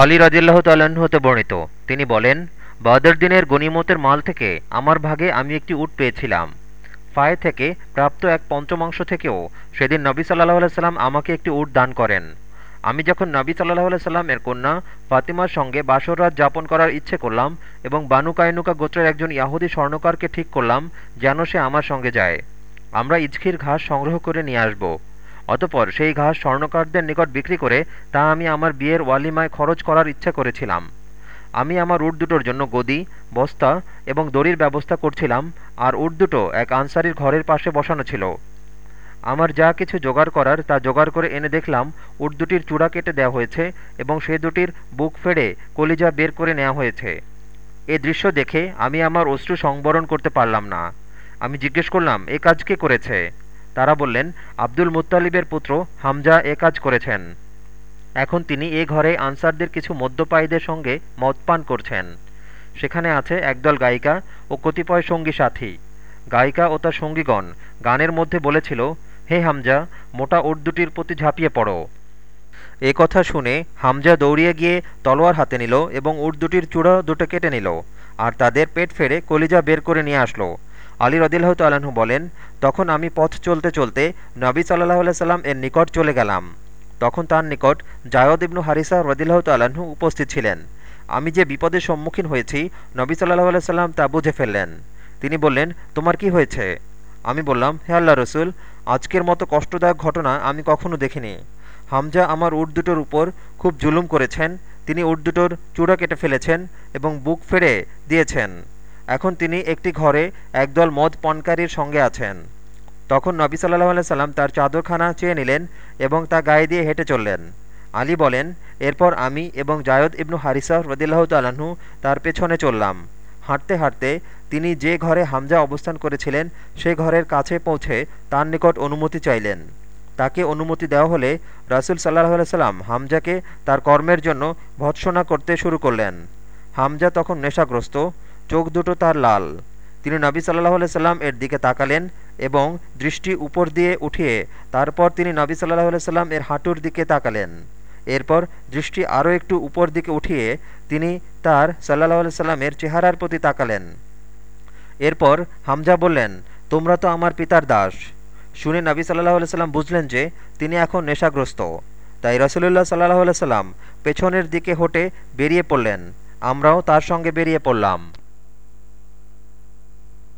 আলী রাজিল্লাহ তাল্লাহ্ন হতে বর্ণিত। তিনি বলেন, বদর দিনের গনিমতের মাল থেকে আমার ভাগে আমি একটি উট পেয়েছিলাম। ফায়ে থেকে প্রাপ্ত এক পঞ্চমাংশ থেকেও সেদিন নবী সাল্লাহ আলাইসাল্লাম আমাকে একটি উট দান করেন। আমি যখন নবী সাল্লাহ আলাইসাল্লাম এর কন্যা ফাতিমার সঙ্গে বাসর রাত যাপন করার ইচ্ছে করলাম এবং বানু কায়নুকা গোত্রের একজন ইয়াহুদি স্বর্ণকারকে ঠিক করলাম যেন সে আমার সঙ্গে যায়। আমরা ইজখির ঘাস সংগ্রহ করে নিয়ে আসব। অতপর সেই ঘাস স্বর্ণকারদের নিকট বিক্রি করে তা আমি আমার বিয়ের ওয়ালিমায় খরচ করার ইচ্ছা করেছিলাম। আমি আমার উট দুটোর জন্য গদি, বস্তা এবং দড়ির ব্যবস্থা করছিলাম, আর উট দুটো এক আনসারির ঘরের পাশে বসানো ছিল। আমার যা কিছু জোগাড় করার তা জোগাড় করে এনে দেখলাম উট দুটির চূড়া কেটে দেওয়া হয়েছে এবং সে দুটির বুক ফেড়ে কলিজা বের করে নেওয়া হয়েছে। এ দৃশ্য দেখে আমি আমার অশ্রু সংবরণ করতে পারলাম না। আমি জিজ্ঞেস করলাম, এ কাজ কে করেছে? তারা বললেন, আব্দুল মুত্তালিবের পুত্র হামজা এ কাজ করেছেন। এখন তিনি এ ঘরে আনসারদের কিছু মদ্যপায়ীদের সঙ্গে মদ পান করছেন। সেখানে আছে একদল গায়িকা ও কতিপয় সঙ্গী সাথী। গায়িকা ও তার সঙ্গীগণ গানের মধ্যে বলেছিল, হে হামজা, মোটা উট দুটির প্রতি ঝাঁপিয়ে পড়ো। এ কথা শুনে হামজা দৌড়িয়ে গিয়ে তলোয়ার হাতে নিল এবং উট দুটির চূড়া দুটো কেটে নিল, আর তাদের পেট ফেড়ে কলিজা বের করে নিয়ে আসলো। আলী রদিল্লাহ তাল্লাহ্ন বলেন, তখন আমি পথ চলতে চলতে নবী সাল্লাহ সাল্লাম এর নিকট চলে গেলাম। তখন তার নিকট জায়দ ইবনু হারিসা রদিল্লাহ তাল্লাহ্ন উপস্থিত ছিলেন। আমি যে বিপদের সম্মুখীন হয়েছি, নবী সাল্লাহ সাল্লাম তা বুঝে ফেললেন। তিনি বললেন, তোমার কি হয়েছে? আমি বললাম, হে আল্লাহ রসুল, আজকের মতো কষ্টদায়ক ঘটনা আমি কখনো দেখিনি। হামজা আমার উট দুটোর উপর খুব জুলুম করেছেন, তিনি উট দুটোর চূড়া কেটে ফেলেছেন এবং বুক ফেড়ে দিয়েছেন। এখন তিনি একটি ঘরে একদল মদ পনকারীর সঙ্গে আছেন। তখন নবী সাল্লাহ সাল্লাম তার চাদরখানা চেয়ে নিলেন এবং তা গায়ে দিয়ে হেঁটে চললেন। আলী বলেন, এরপর আমি এবং জায়দ ইবনু হারিসা রদিল্লাহ তালাহু তার পেছনে চললাম। হাঁটতে হাঁটতে তিনি যে ঘরে হামজা অবস্থান করেছিলেন, সে ঘরের কাছে পৌঁছে তার নিকট অনুমতি চাইলেন। তাকে অনুমতি দেওয়া হলে রাসুল সাল্লাহ সাল্লাম হামজাকে তার কর্মের জন্য ভৎসনা করতে শুরু করলেন। হামজা তখন নেশাগ্রস্ত চোখ দুটো তার লাল। তিনি নবী সাল্লাহ সাল্লাম এর দিকে তাকালেন এবং দৃষ্টি উপর দিয়ে উঠিয়ে তারপর তিনি নবী সাল্লাহ সাল্লাম এর হাঁটুর দিকে তাকালেন। এরপর দৃষ্টি আরও একটু উপর দিকে উঠিয়ে তিনি তার সাল্লাহ সাল্লামের চেহারার প্রতি তাকালেন। এরপর হামজা বললেন, তোমরা তো আমার পিতার দাস। শুনে নবী সাল্লাহ সাল্লাম বুঝলেন যে তিনি এখন নেশাগ্রস্ত। তাই রসুলুল্লাহ সাল্লাহ সাল্লাম পেছনের দিকে হটে বেরিয়ে পড়লেন। আমরাও তার সঙ্গে বেরিয়ে পড়লাম।